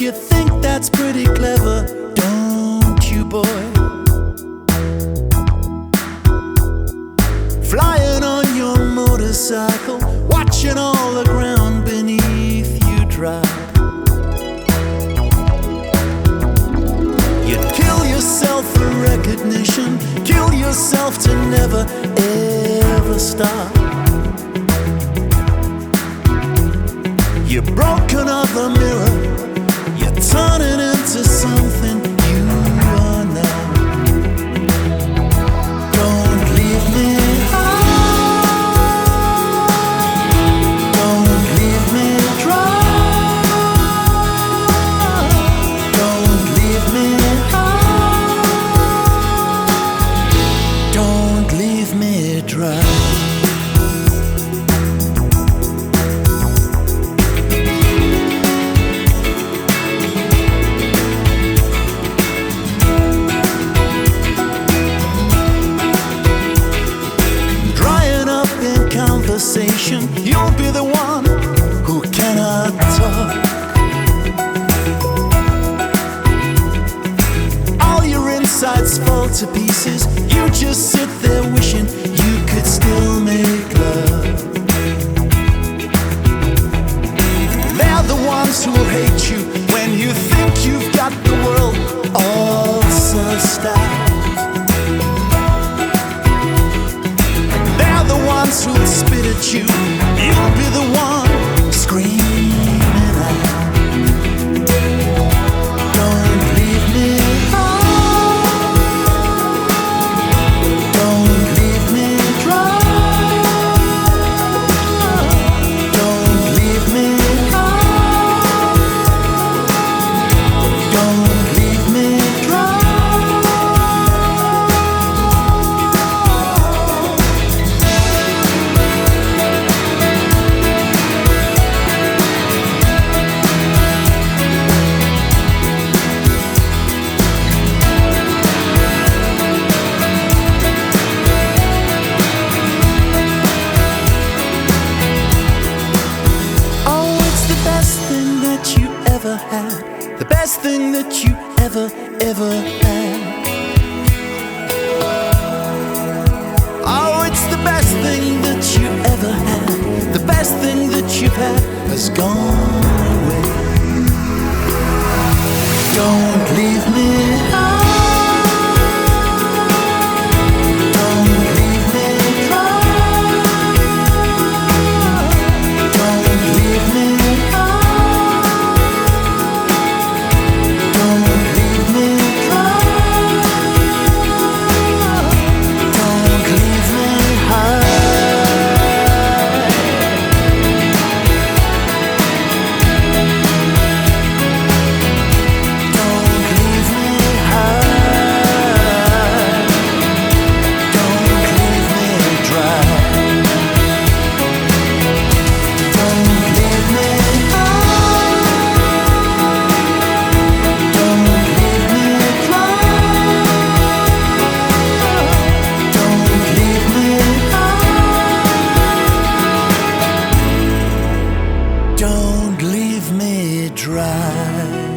You think that's pretty clever, don't you, boy? Flying on your motorcycle, watching all the ground beneath you drop. You'd kill yourself for recognition, kill yourself to never ever stop. You're broken of the mirror, The best thing that you ever, ever had. Oh, it's the best thing that you ever had. The best thing that you've had has gone away. Don't leave me. time.